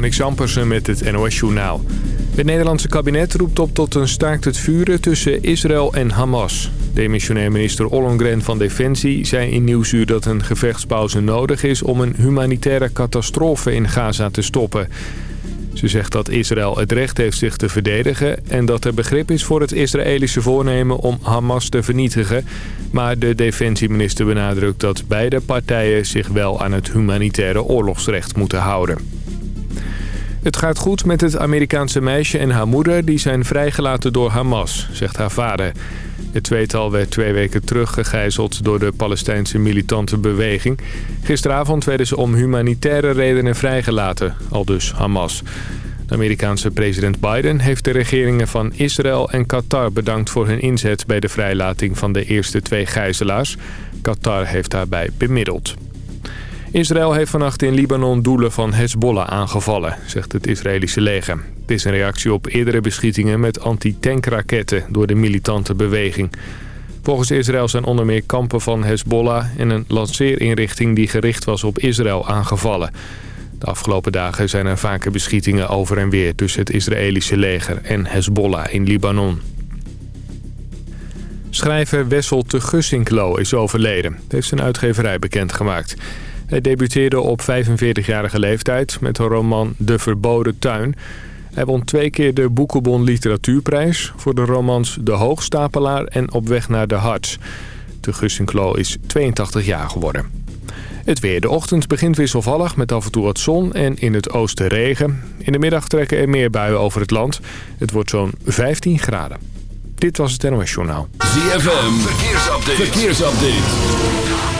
Marnix Ampersen met het NOS-journaal. Het Nederlandse kabinet roept op tot een staakt het vuren tussen Israël en Hamas. Demissionair minister Ollongren van Defensie zei in Nieuwsuur dat een gevechtspauze nodig is... om een humanitaire catastrofe in Gaza te stoppen. Ze zegt dat Israël het recht heeft zich te verdedigen... en dat er begrip is voor het Israëlische voornemen om Hamas te vernietigen. Maar de defensieminister benadrukt dat beide partijen zich wel aan het humanitaire oorlogsrecht moeten houden. Het gaat goed met het Amerikaanse meisje en haar moeder... die zijn vrijgelaten door Hamas, zegt haar vader. Het tweetal werd twee weken terug gegijzeld door de Palestijnse militante beweging. Gisteravond werden ze om humanitaire redenen vrijgelaten, al dus Hamas. De Amerikaanse president Biden heeft de regeringen van Israël en Qatar bedankt voor hun inzet bij de vrijlating van de eerste twee gijzelaars. Qatar heeft daarbij bemiddeld. Israël heeft vannacht in Libanon doelen van Hezbollah aangevallen, zegt het Israëlische leger. Het is een reactie op eerdere beschietingen met anti-tankraketten door de militante beweging. Volgens Israël zijn onder meer kampen van Hezbollah en een lanceerinrichting die gericht was op Israël aangevallen. De afgelopen dagen zijn er vaker beschietingen over en weer tussen het Israëlische leger en Hezbollah in Libanon. Schrijver Wessel te Gussinklo is overleden, heeft zijn uitgeverij bekendgemaakt. Hij debuteerde op 45-jarige leeftijd met de roman De Verboden Tuin. Hij won twee keer de Boekenbon Literatuurprijs voor de romans De Hoogstapelaar en Op weg naar de Harts. De Gussinklo is 82 jaar geworden. Het weer. De ochtend begint wisselvallig met af en toe wat zon en in het oosten regen. In de middag trekken er meer buien over het land. Het wordt zo'n 15 graden. Dit was het NOS Journaal. ZFM. Verkeersupdate. Verkeersupdate.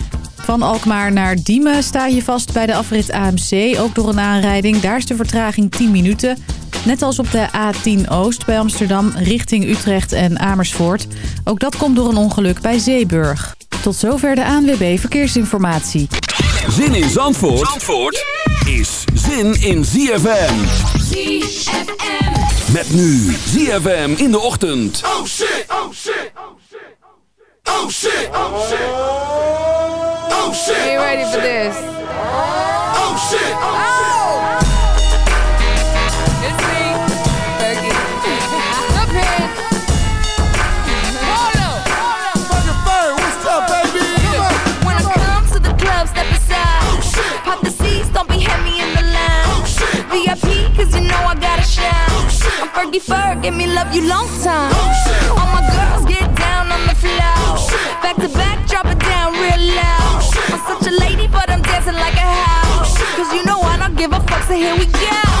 Van Alkmaar naar Diemen sta je vast bij de afrit AMC, ook door een aanrijding. Daar is de vertraging 10 minuten. Net als op de A10 Oost bij Amsterdam richting Utrecht en Amersfoort. Ook dat komt door een ongeluk bij Zeeburg. Tot zover de ANWB Verkeersinformatie. Zin in Zandvoort, Zandvoort is zin in ZFM. ZFM. Met nu ZFM in de ochtend. Oh shit, oh shit, oh shit. Oh shit, oh shit. Oh shit! Are you ready for oh, this? Oh shit! Oh! It's me, Fergie. Up here. Hold up, hold up. Fucking Bird, what's up, baby? When I come to the club, step aside. Oh shit! Pop the seats, don't be heavy in the line. Oh shit! Oh, VIP, cause you know I gotta shine. Oh shit! I'm Fergie Ferg, give me love you long time. Oh shit! Loud. I'm such a lady, but I'm dancing like a house. Cause you know I don't give a fuck, so here we go.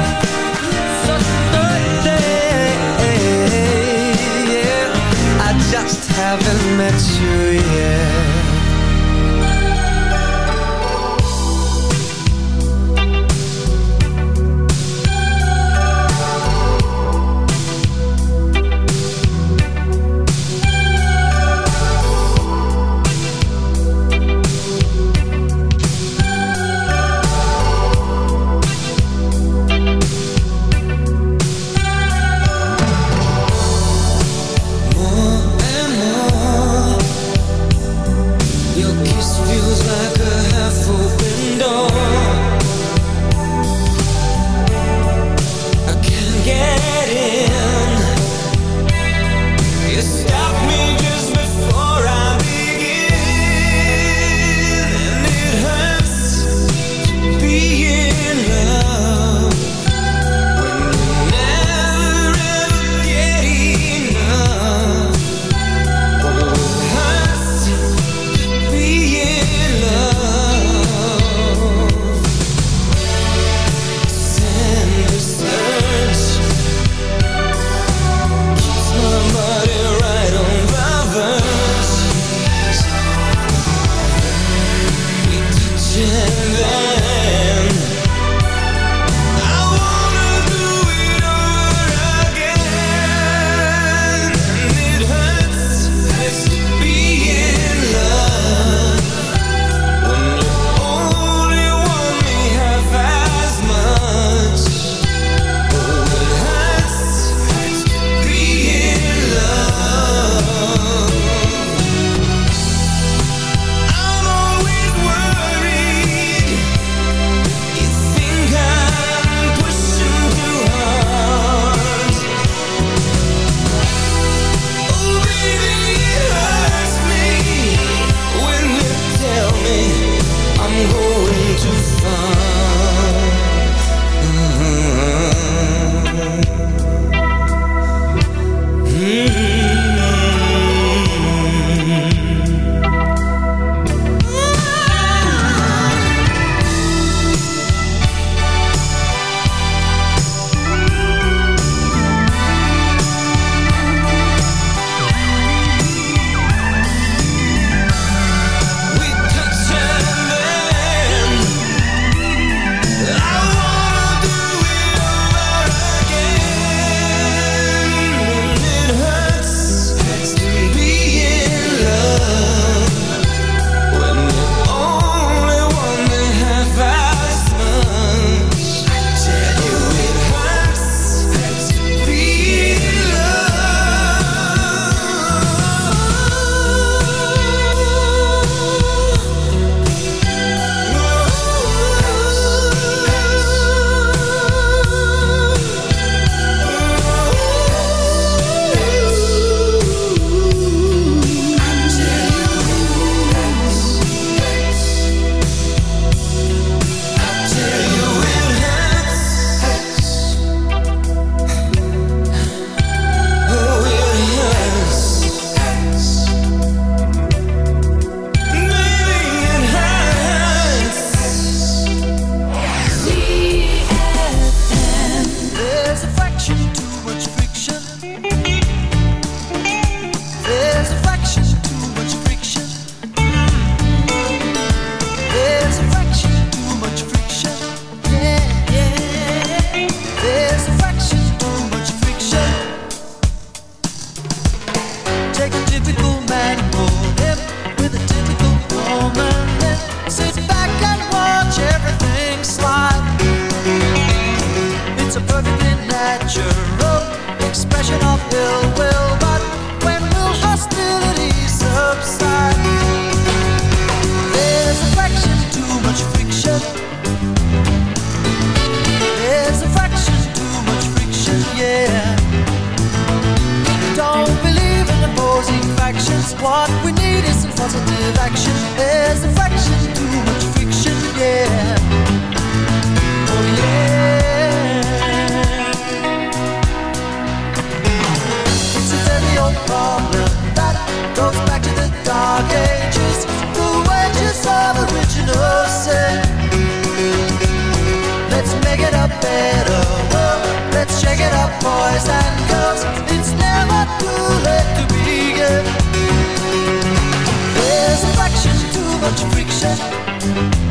much friction.